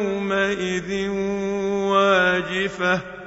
يومئذ واجفة.